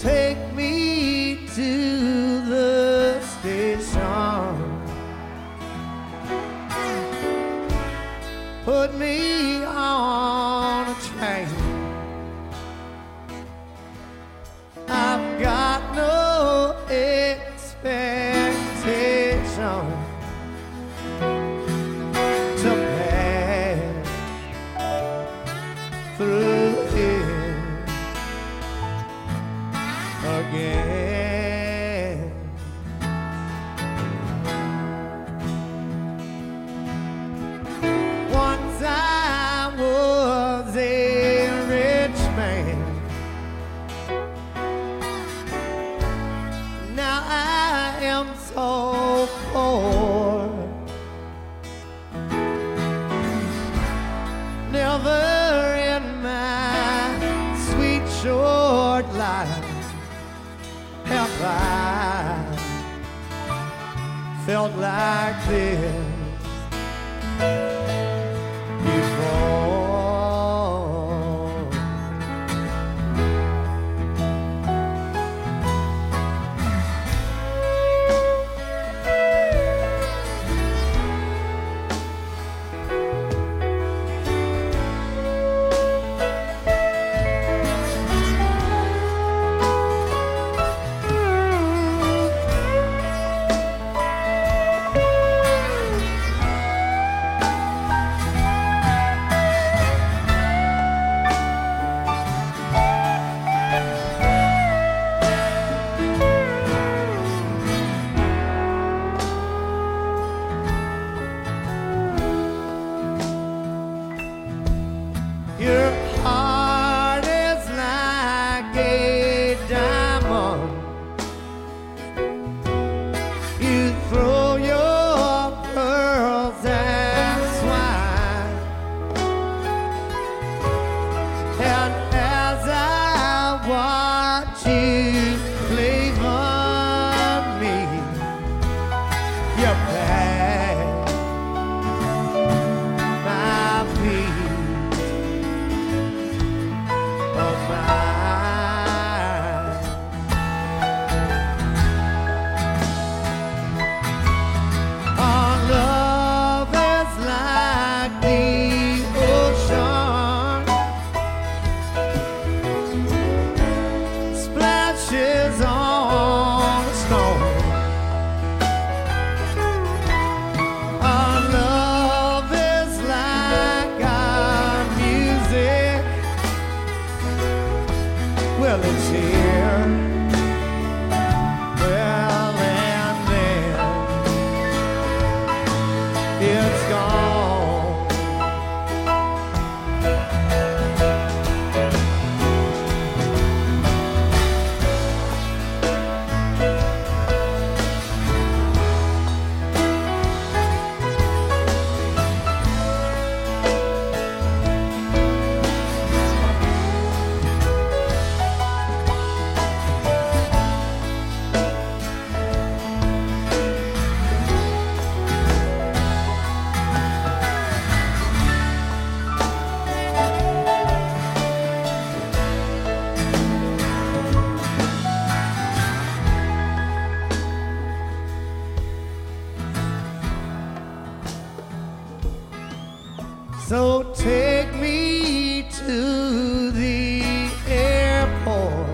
take me to Once I was a rich man. Now I am so poor. Never felt like this. it's gone. So take me to the airport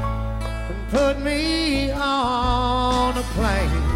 and put me on a plane.